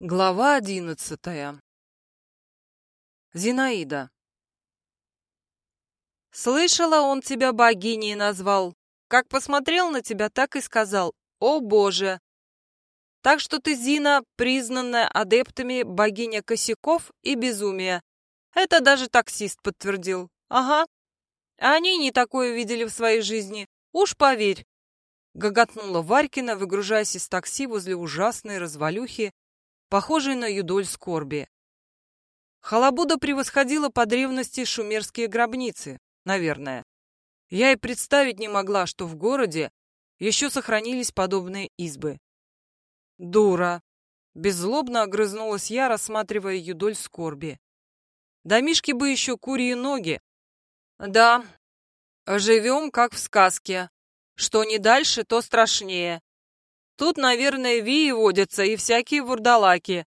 Глава одиннадцатая. Зинаида. Слышала, он тебя богиней назвал. Как посмотрел на тебя, так и сказал. О, Боже! Так что ты, Зина, признанная адептами богиня косяков и безумия. Это даже таксист подтвердил. Ага. Они не такое видели в своей жизни. Уж поверь. Гоготнула Варькина, выгружаясь из такси возле ужасной развалюхи, похожий на юдоль скорби. Халабуда превосходила по древности шумерские гробницы, наверное. Я и представить не могла, что в городе еще сохранились подобные избы. Дура! Беззлобно огрызнулась я, рассматривая юдоль скорби. Домишки бы еще курьи ноги. Да, живем как в сказке. Что не дальше, то страшнее. Тут, наверное, вии водятся и всякие вурдалаки.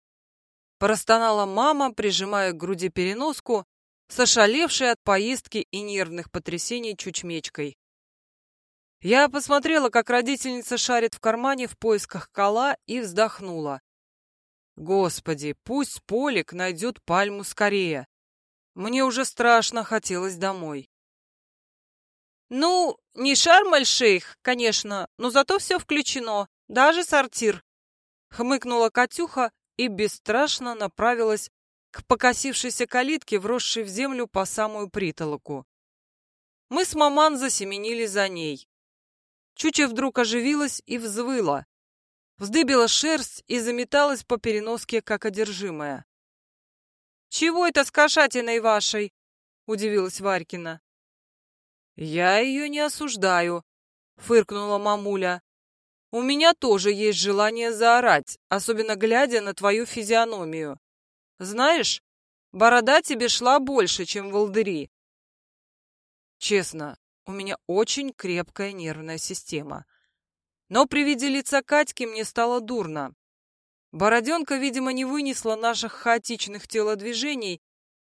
Простонала мама, прижимая к груди переноску, сошалевшей от поездки и нервных потрясений чучмечкой. Я посмотрела, как родительница шарит в кармане в поисках кола и вздохнула. Господи, пусть Полик найдет пальму скорее. Мне уже страшно хотелось домой. Ну, не шарм-эль-шейх, конечно, но зато все включено. Даже сортир. Хмыкнула Катюха и бесстрашно направилась к покосившейся калитке, вросшей в землю по самую притолоку. Мы с маман засеменили за ней. Чуча вдруг оживилась и взвыла. Вздыбила шерсть и заметалась по переноске, как одержимая. «Чего это с кошатиной вашей?» — удивилась Варькина. «Я ее не осуждаю», — фыркнула мамуля. У меня тоже есть желание заорать, особенно глядя на твою физиономию. Знаешь, борода тебе шла больше, чем волдыри. Честно, у меня очень крепкая нервная система. Но при виде лица Катьки мне стало дурно. Бороденка, видимо, не вынесла наших хаотичных телодвижений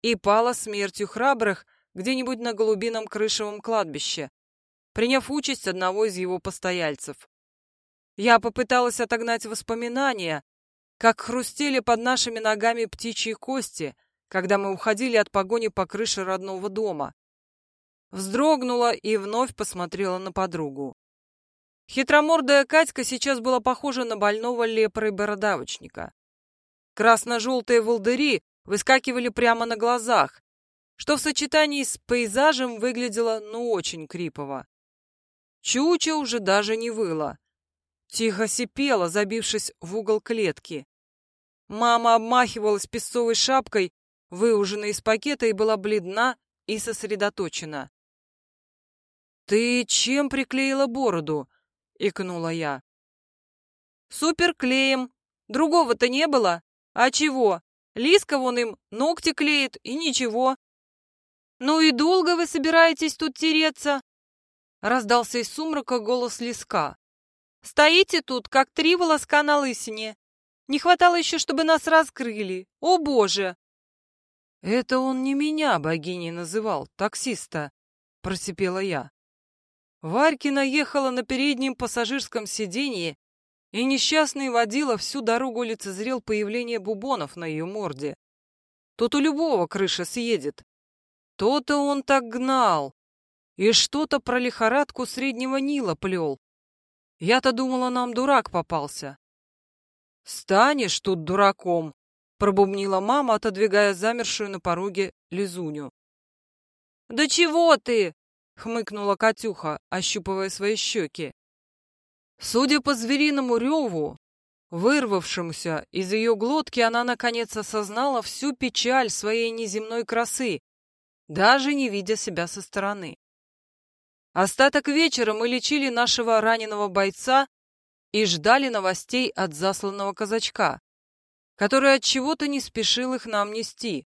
и пала смертью храбрых где-нибудь на голубином крышевом кладбище, приняв участь одного из его постояльцев. Я попыталась отогнать воспоминания, как хрустели под нашими ногами птичьи кости, когда мы уходили от погони по крыше родного дома. Вздрогнула и вновь посмотрела на подругу. Хитромордая Катька сейчас была похожа на больного лепрой бородавочника. Красно-желтые волдыри выскакивали прямо на глазах, что в сочетании с пейзажем выглядело ну очень крипово. Чуча уже даже не выла. Тихо сипела, забившись в угол клетки. Мама обмахивалась песцовой шапкой, выуженной из пакета, и была бледна и сосредоточена. «Ты чем приклеила бороду?» — икнула я. «Суперклеем. Другого-то не было. А чего? Лиска вон им ногти клеит, и ничего». «Ну и долго вы собираетесь тут тереться?» Раздался из сумрака голос Лиска. Стоите тут, как три волоска на лысине. Не хватало еще, чтобы нас раскрыли. О, Боже!» «Это он не меня богиней называл, таксиста», — просипела я. Варькина ехала на переднем пассажирском сиденье, и несчастный водила всю дорогу лицезрел появление бубонов на ее морде. Тут у любого крыша съедет. То-то он так гнал. И что-то про лихорадку среднего Нила плел. Я-то думала, нам дурак попался. Станешь тут дураком, пробубнила мама, отодвигая замершую на пороге Лизуню. Да чего ты? хмыкнула Катюха, ощупывая свои щеки. Судя по звериному реву, вырвавшемуся из ее глотки, она наконец осознала всю печаль своей неземной красы, даже не видя себя со стороны. Остаток вечера мы лечили нашего раненого бойца и ждали новостей от засланного казачка, который от чего-то не спешил их нам нести.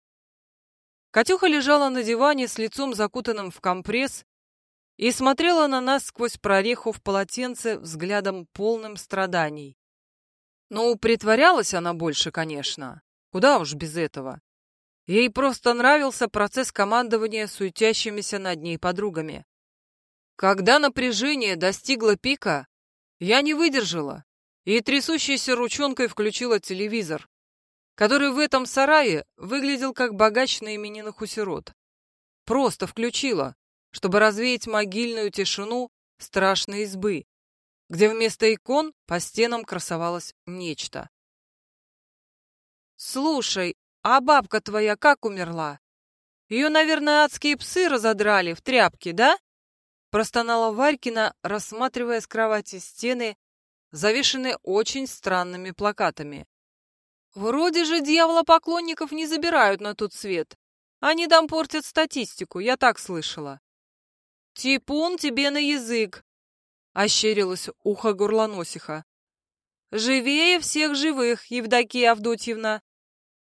Катюха лежала на диване с лицом закутанным в компресс и смотрела на нас сквозь прореху в полотенце взглядом полным страданий. Ну, притворялась она больше, конечно. Куда уж без этого. Ей просто нравился процесс командования суетящимися над ней подругами. Когда напряжение достигло пика, я не выдержала и трясущейся ручонкой включила телевизор. который в этом сарае выглядел как богач на именинах у сирот. Просто включила, чтобы развеять могильную тишину страшной избы, где вместо икон по стенам красовалось нечто. «Слушай, а бабка твоя как умерла? Ее, наверное, адские псы разодрали в тряпке, да?» Простонала Варькина, рассматривая с кровати стены, завешенные очень странными плакатами. «Вроде же дьявола-поклонников не забирают на тот свет. Они там портят статистику, я так слышала». «Типун тебе на язык!» — ощерилось ухо горлоносиха. «Живее всех живых, Евдокия Авдотьевна.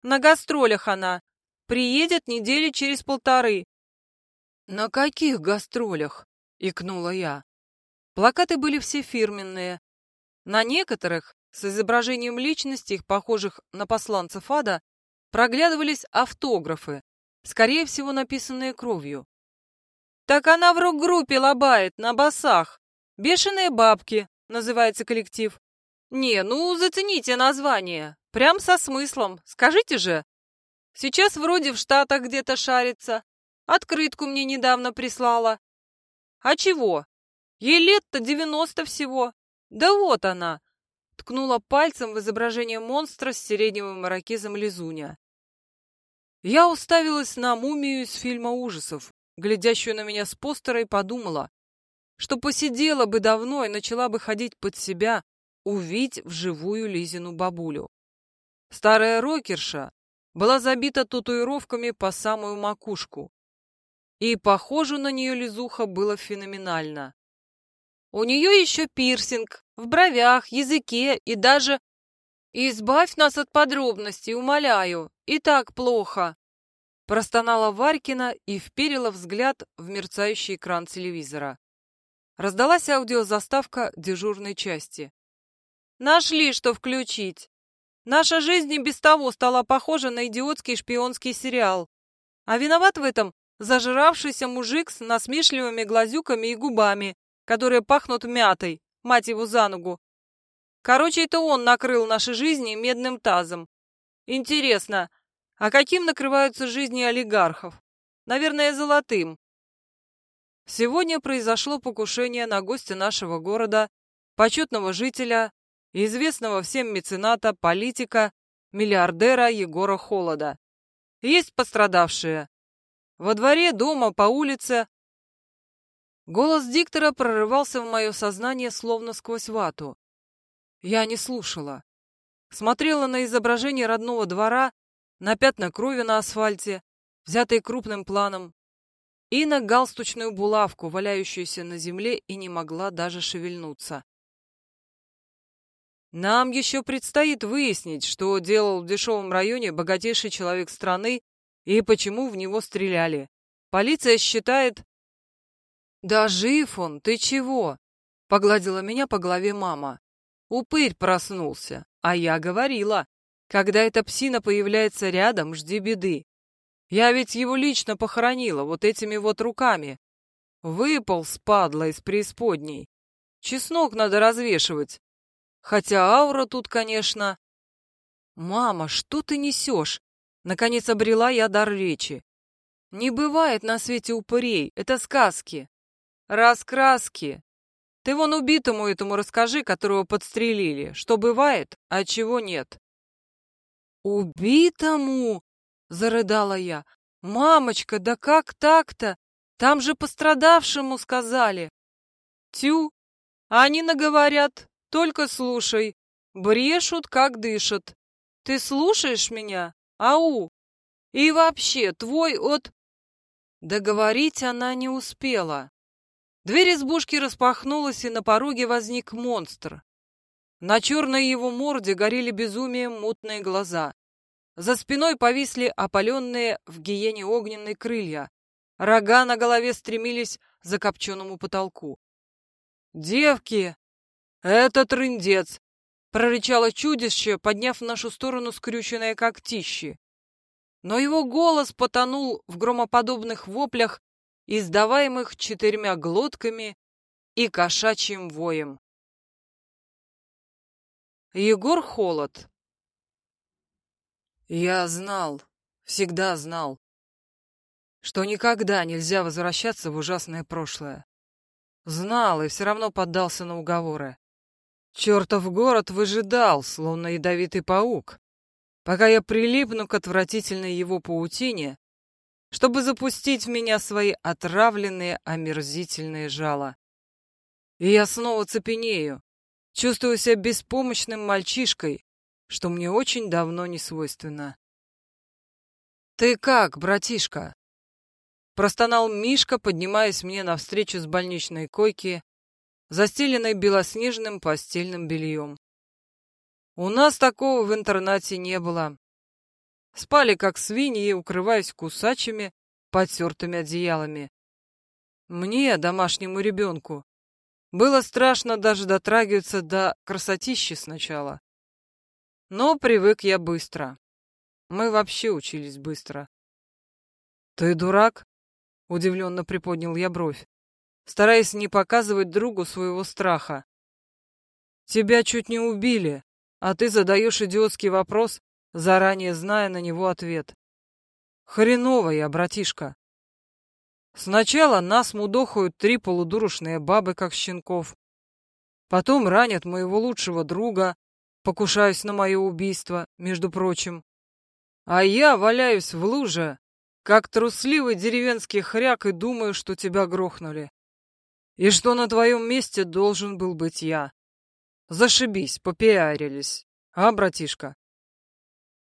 На гастролях она. Приедет недели через полторы». «На каких гастролях?» — икнула я. Плакаты были все фирменные. На некоторых, с изображением личностей, похожих на посланцев ада, проглядывались автографы, скорее всего, написанные кровью. Так она в рок-группе лобает, на басах. «Бешеные бабки» называется коллектив. Не, ну, зацените название. Прям со смыслом, скажите же. Сейчас вроде в Штатах где-то шарится. Открытку мне недавно прислала. А чего? Ей лет-то девяносто всего. Да вот она. Ткнула пальцем в изображение монстра с сиреневым ирокезом Лизуня. Я уставилась на мумию из фильма ужасов, глядящую на меня с постера, и подумала, что посидела бы давно и начала бы ходить под себя, увидеть вживую Лизину бабулю. Старая рокерша была забита татуировками по самую макушку, и похоже на нее Лизуха было феноменально. У нее еще пирсинг в бровях, языке и даже... «Избавь нас от подробностей, умоляю, и так плохо!» Простонала Варькина и вперила взгляд в мерцающий экран телевизора. Раздалась аудиозаставка дежурной части. «Нашли, что включить. Наша жизнь и без того стала похожа на идиотский шпионский сериал. А виноват в этом зажиравшийся мужик с насмешливыми глазюками и губами, которые пахнут мятой, мать его за ногу. Короче, это он накрыл наши жизни медным тазом. Интересно, а каким накрываются жизни олигархов? Наверное, золотым. Сегодня произошло покушение на гостя нашего города, почетного жителя, известного всем мецената, политика, миллиардера Егора Холода. Есть пострадавшие. Во дворе, дома, по улице. Голос диктора прорывался в мое сознание словно сквозь вату. Я не слушала. Смотрела на изображение родного двора, на пятна крови на асфальте, взятые крупным планом, и на галстучную булавку, валяющуюся на земле, и не могла даже шевельнуться. Нам еще предстоит выяснить, что делал в дешевом районе богатейший человек страны и почему в него стреляли. Полиция считает... «Да жив он, ты чего?» — погладила меня по голове мама. Упырь проснулся, а я говорила. Когда эта псина появляется рядом, жди беды. Я ведь его лично похоронила вот этими вот руками. Выпал, спадла, из преисподней. Чеснок надо развешивать. Хотя аура тут, конечно... «Мама, что ты несешь?» Наконец обрела я дар речи. «Не бывает на свете упырей, это сказки. Раскраски. Ты вон убитому этому расскажи, которого подстрелили, что бывает, а чего нет. «Убитому!» — зарыдала я. «Мамочка, да как так-то? Там же пострадавшему сказали!» «Тю! Они наговорят, только слушай. Брешут, как дышат. Ты слушаешь меня? Ау! И вообще, твой от...» Договорить она не успела. Дверь избушки распахнулась, и на пороге возник монстр. На черной его морде горели безумием мутные глаза. За спиной повисли опаленные в гиене огненные крылья. Рога на голове стремились закопченному потолку. «Девки! Это трындец!» — прорычало чудище, подняв в нашу сторону скрюченное когтище. Но его голос потонул в громоподобных воплях, издаваемых четырьмя глотками и кошачьим воем. Егор Холод Я знал, всегда знал, что никогда нельзя возвращаться в ужасное прошлое. Знал и все равно поддался на уговоры. Чертов город выжидал, словно ядовитый паук, пока я прилипну к отвратительной его паутине, чтобы запустить в меня свои отравленные, омерзительные жала. И я снова цепенею, чувствую себя беспомощным мальчишкой, что мне очень давно не свойственно. «Ты как, братишка?» Простонал Мишка, поднимаясь мне навстречу с больничной койки, застеленной белоснежным постельным бельем. У нас такого в интернате не было. Спали, как свиньи, укрываясь кусачими, потертыми одеялами. Мне, домашнему ребенку, было страшно даже дотрагиваться до красотищи сначала. Но привык я быстро. Мы вообще учились быстро. «Ты дурак?» — удивленно приподнял я бровь, стараясь не показывать другу своего страха. «Тебя чуть не убили, а ты задаешь идиотский вопрос, заранее зная на него ответ. Хреново я, братишка. Сначала нас мудохают три полудурушные бабы, как щенков. Потом ранят моего лучшего друга, покушаясь на мое убийство, между прочим. А я валяюсь в луже, как трусливый деревенский хряк и думаю, что тебя грохнули. И что на твоем месте должен был быть я. Зашибись, попиарились. А, братишка?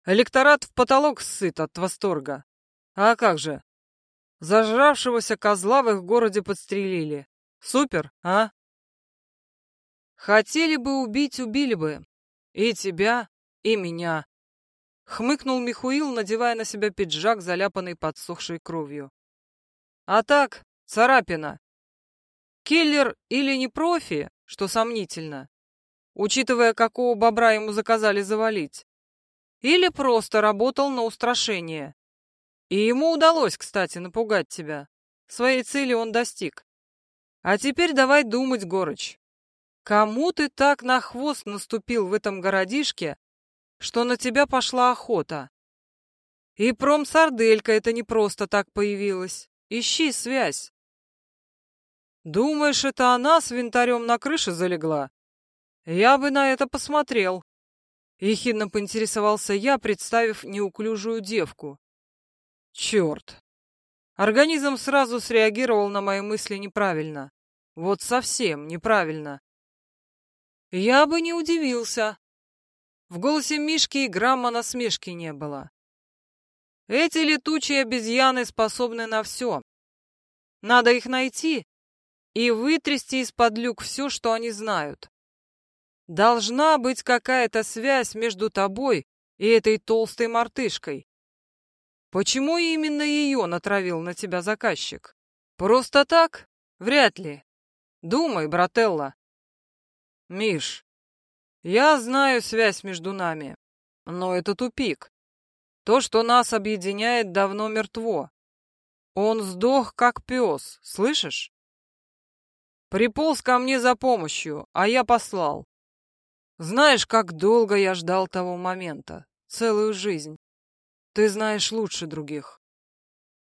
Электорат в потолок сыт от восторга. А как же? Зажравшегося козла в их городе подстрелили. Супер, а? Хотели бы убить, убили бы. И тебя, и меня. Хмыкнул Михуил, надевая на себя пиджак, заляпанный подсохшей кровью. А так, царапина. Киллер или не профи, что сомнительно, учитывая, какого бобра ему заказали завалить. Или просто работал на устрашение. И ему удалось, кстати, напугать тебя. Своей цели он достиг. А теперь давай думать, Горыч. Кому ты так на хвост наступил в этом городишке, что на тебя пошла охота. И промсарделька это не просто так появилась. Ищи связь. Думаешь, это она с винтарем на крыше залегла? Я бы на это посмотрел. Ехидно поинтересовался я, представив неуклюжую девку. Черт. Организм сразу среагировал на мои мысли неправильно. Вот совсем неправильно. Я бы не удивился, в голосе Мишки и грамма насмешки не было. Эти летучие обезьяны способны на все. Надо их найти и вытрясти из-под люк все, что они знают. Должна быть какая-то связь между тобой и этой толстой мартышкой. Почему именно ее натравил на тебя заказчик? Просто так? Вряд ли. Думай, брателла. Миш, я знаю связь между нами, но это тупик. То, что нас объединяет, давно мертво. Он сдох, как пес, слышишь? Приполз ко мне за помощью, а я послал. Знаешь, как долго я ждал того момента, целую жизнь. Ты знаешь лучше других.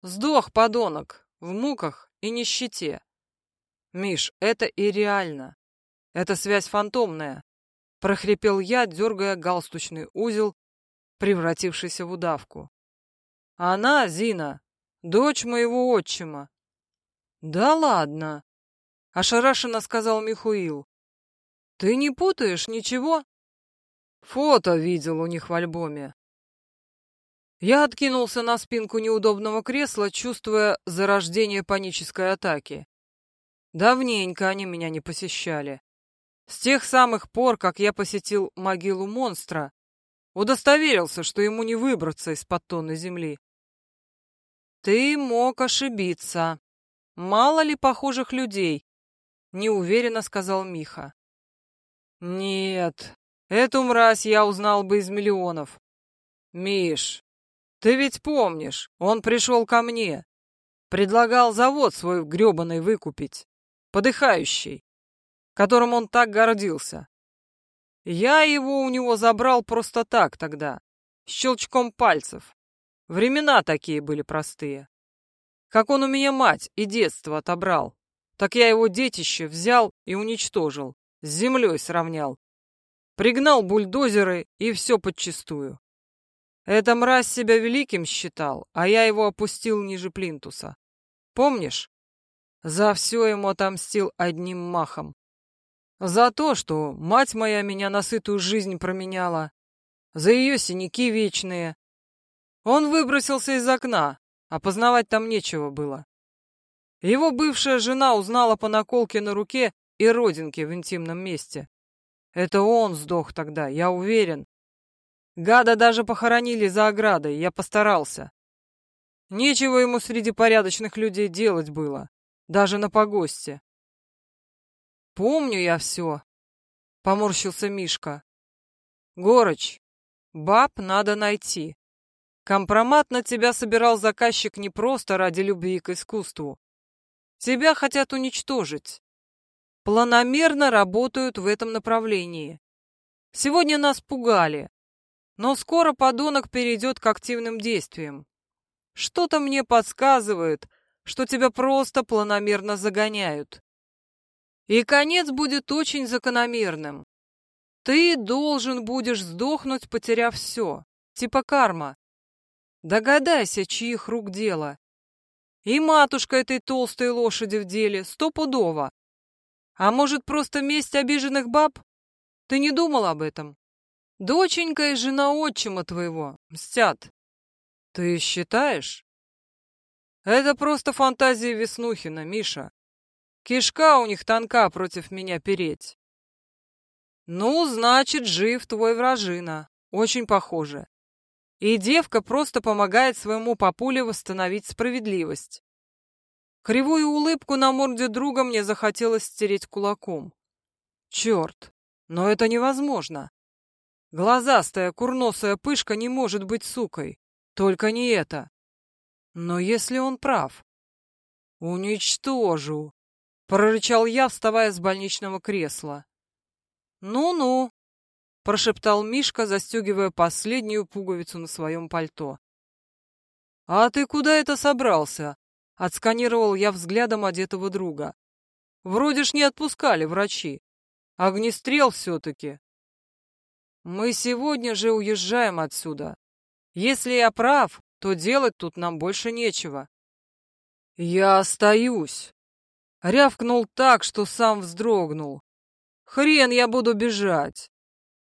Сдох, подонок, в муках и нищете. Миш, это и реально. Это связь фантомная прохрипел я, дергая галстучный узел, превратившийся в удавку. Она, Зина, дочь моего отчима. Да ладно, ошарашенно сказал Михуил. Ты не путаешь ничего? Фото видел у них в альбоме. Я откинулся на спинку неудобного кресла, чувствуя зарождение панической атаки. Давненько они меня не посещали. С тех самых пор, как я посетил могилу монстра, удостоверился, что ему не выбраться из-под тонны земли. Ты мог ошибиться. Мало ли похожих людей, неуверенно сказал Миха. Нет, эту мразь я узнал бы из миллионов. Миш, ты ведь помнишь, он пришел ко мне, предлагал завод свой гребаный выкупить, подыхающий которым он так гордился. Я его у него забрал просто так тогда. щелчком пальцев. Времена такие были простые. Как он у меня мать и детство отобрал, так я его детище взял и уничтожил, с землей сравнял. Пригнал бульдозеры и все подчистую. Эта мразь себя великим считал, а я его опустил ниже плинтуса. Помнишь? За все ему отомстил одним махом. За то, что мать моя меня на сытую жизнь променяла. За ее синяки вечные. Он выбросился из окна, опознавать там нечего было. Его бывшая жена узнала по наколке на руке и родинке в интимном месте. Это он сдох тогда, я уверен. Гада даже похоронили за оградой, я постарался. Нечего ему среди порядочных людей делать было, даже на погосте. Помню я все, поморщился Мишка. Горыч, баб надо найти. Компромат на тебя собирал заказчик не просто ради любви к искусству. Тебя хотят уничтожить. Планомерно работают в этом направлении. Сегодня нас пугали, но скоро подонок перейдет к активным действиям. Что-то мне подсказывает, что тебя просто планомерно загоняют. И конец будет очень закономерным. Ты должен будешь сдохнуть, потеряв все, типа карма. Догадайся, чьих рук дело. И матушка этой толстой лошади в деле, стопудово. А может, просто месть обиженных баб? Ты не думал об этом? Доченька и жена отчима твоего мстят. Ты считаешь? Это просто фантазия Веснухина, Миша. Кишка у них тонка против меня переть. Ну, значит, жив твой вражина. Очень похоже. И девка просто помогает своему папуле восстановить справедливость. Кривую улыбку на морде друга мне захотелось стереть кулаком. Черт, но это невозможно. Глазастая, курносая пышка не может быть сукой. Только не это. Но если он прав... «Уничтожу!» — прорычал я, вставая с больничного кресла. «Ну-ну», — прошептал Мишка, застегивая последнюю пуговицу на своем пальто. «А ты куда это собрался?» — отсканировал я взглядом одетого друга. «Вроде ж не отпускали врачи. Огнестрел все-таки. Мы сегодня же уезжаем отсюда. Если я прав, то делать тут нам больше нечего. Я остаюсь. Рявкнул так, что сам вздрогнул. Хрен я буду бежать.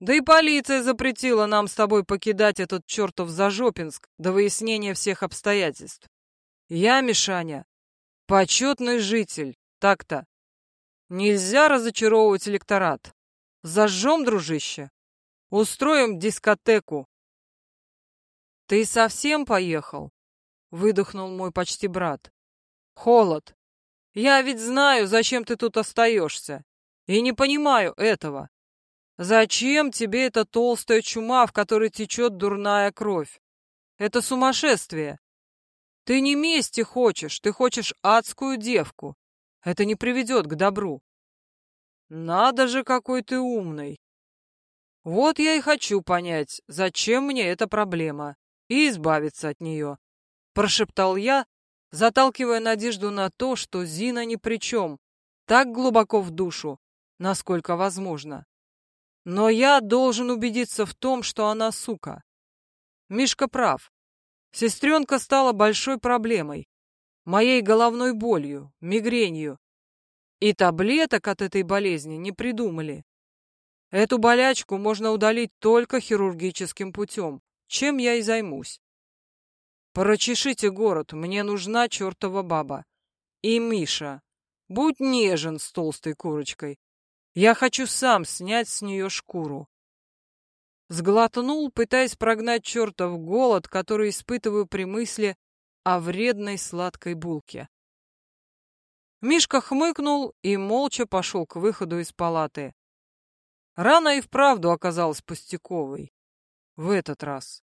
Да и полиция запретила нам с тобой покидать этот чертов Зажопинск до выяснения всех обстоятельств. Я, Мишаня, почетный житель, так-то. Нельзя разочаровывать электорат. Зажжем, дружище. Устроим дискотеку. Ты совсем поехал? Выдохнул мой почти брат. Холод. Я ведь знаю, зачем ты тут остаешься. И не понимаю этого. Зачем тебе эта толстая чума, в которой течет дурная кровь? Это сумасшествие. Ты не мести хочешь, ты хочешь адскую девку. Это не приведет к добру. Надо же, какой ты умный. Вот я и хочу понять, зачем мне эта проблема, и избавиться от нее. Прошептал я, заталкивая надежду на то, что Зина ни при чем, так глубоко в душу, насколько возможно. Но я должен убедиться в том, что она сука. Мишка прав. Сестренка стала большой проблемой, моей головной болью, мигренью. И таблеток от этой болезни не придумали. Эту болячку можно удалить только хирургическим путем, чем я и займусь. Прочешите город, мне нужна чертова баба. И Миша, будь нежен с толстой курочкой. Я хочу сам снять с нее шкуру. Сглотнул, пытаясь прогнать чертов голод, который испытываю при мысли о вредной сладкой булке. Мишка хмыкнул и молча пошел к выходу из палаты. Рана и вправду оказалась пустяковой. В этот раз.